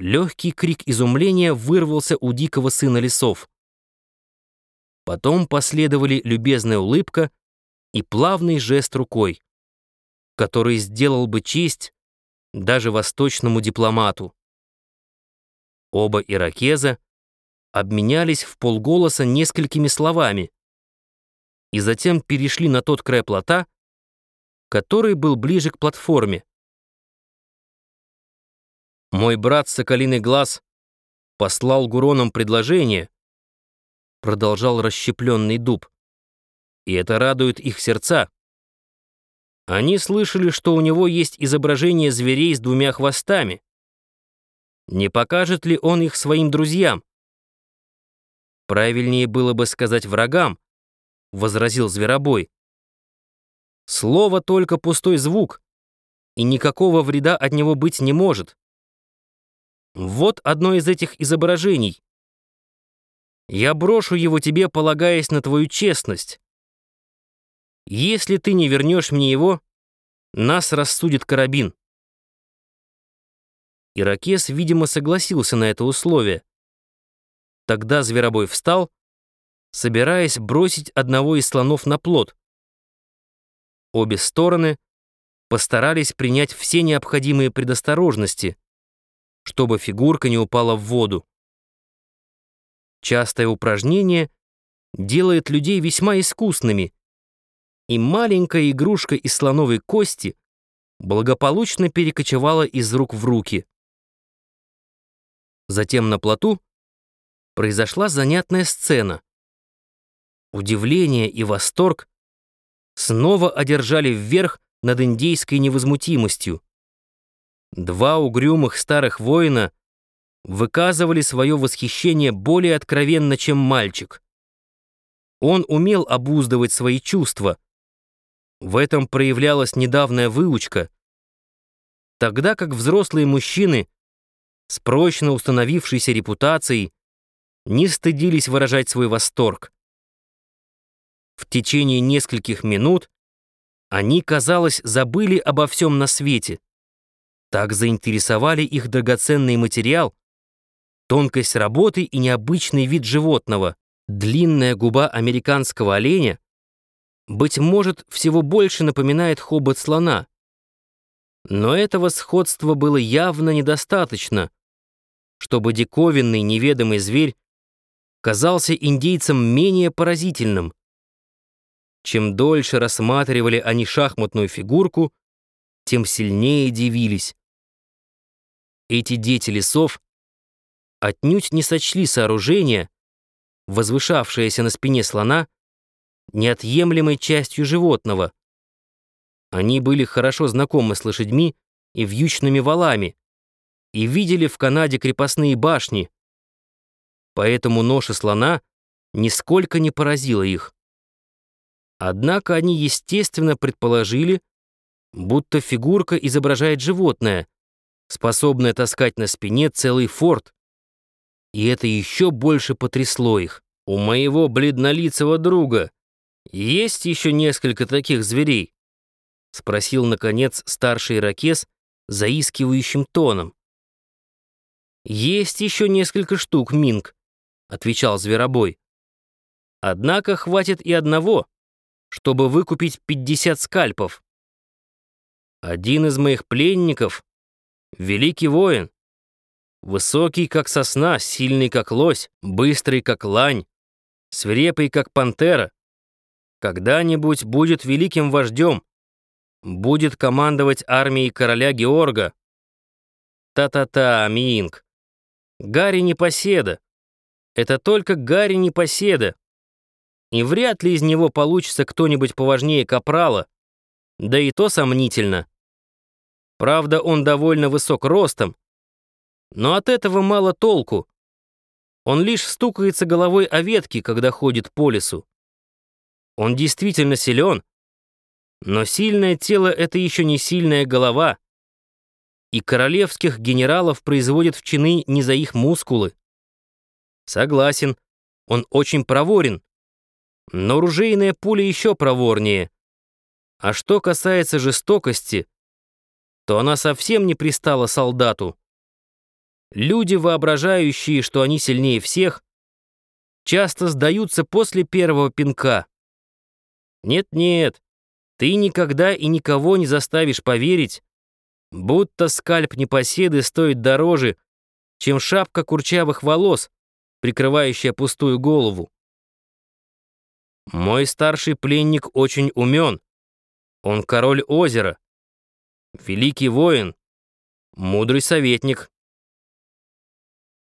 Легкий крик изумления вырвался у дикого сына лесов. Потом последовали любезная улыбка и плавный жест рукой, который сделал бы честь даже восточному дипломату. Оба иракеза обменялись в полголоса несколькими словами и затем перешли на тот край плота, который был ближе к платформе. Мой брат Соколиный Глаз послал Гуронам предложение, продолжал расщепленный дуб, и это радует их сердца. Они слышали, что у него есть изображение зверей с двумя хвостами. Не покажет ли он их своим друзьям? Правильнее было бы сказать врагам, возразил Зверобой. Слово только пустой звук, и никакого вреда от него быть не может. Вот одно из этих изображений. Я брошу его тебе, полагаясь на твою честность. Если ты не вернешь мне его, нас рассудит карабин. Иракес, видимо, согласился на это условие. Тогда Зверобой встал, собираясь бросить одного из слонов на плот. Обе стороны постарались принять все необходимые предосторожности — чтобы фигурка не упала в воду. Частое упражнение делает людей весьма искусными, и маленькая игрушка из слоновой кости благополучно перекочевала из рук в руки. Затем на плоту произошла занятная сцена. Удивление и восторг снова одержали вверх над индейской невозмутимостью. Два угрюмых старых воина выказывали свое восхищение более откровенно, чем мальчик. Он умел обуздывать свои чувства. В этом проявлялась недавняя выучка, тогда как взрослые мужчины с прочно установившейся репутацией не стыдились выражать свой восторг. В течение нескольких минут они, казалось, забыли обо всем на свете — так заинтересовали их драгоценный материал, тонкость работы и необычный вид животного. Длинная губа американского оленя, быть может, всего больше напоминает хобот слона. Но этого сходства было явно недостаточно, чтобы диковинный неведомый зверь казался индейцам менее поразительным. Чем дольше рассматривали они шахматную фигурку, тем сильнее дивились. Эти дети лесов отнюдь не сочли сооружение, возвышавшееся на спине слона, неотъемлемой частью животного. Они были хорошо знакомы с лошадьми и вьючными валами и видели в Канаде крепостные башни, поэтому ноша слона нисколько не поразила их. Однако они, естественно, предположили, будто фигурка изображает животное — способная таскать на спине целый форт. И это еще больше потрясло их. У моего бледнолицего друга есть еще несколько таких зверей? Спросил, наконец, старший ирокез заискивающим тоном. «Есть еще несколько штук, Минг», — отвечал Зверобой. «Однако хватит и одного, чтобы выкупить 50 скальпов. Один из моих пленников Великий воин. Высокий, как сосна, сильный, как лось, быстрый, как лань, свирепый, как пантера. Когда-нибудь будет великим вождем, будет командовать армией короля Георга. Та-та-та, Минг. Гарри Непоседа. Это только Гарри Непоседа. И вряд ли из него получится кто-нибудь поважнее Капрала. Да и то сомнительно. Правда, он довольно высок ростом, но от этого мало толку. Он лишь стукается головой о ветки, когда ходит по лесу. Он действительно силен, но сильное тело — это еще не сильная голова. И королевских генералов производят в чины не за их мускулы. Согласен, он очень проворен, но ружейная пуля еще проворнее. А что касается жестокости — то она совсем не пристала солдату. Люди, воображающие, что они сильнее всех, часто сдаются после первого пинка. Нет-нет, ты никогда и никого не заставишь поверить, будто скальп непоседы стоит дороже, чем шапка курчавых волос, прикрывающая пустую голову. Мой старший пленник очень умен. Он король озера, великий воин, мудрый советник.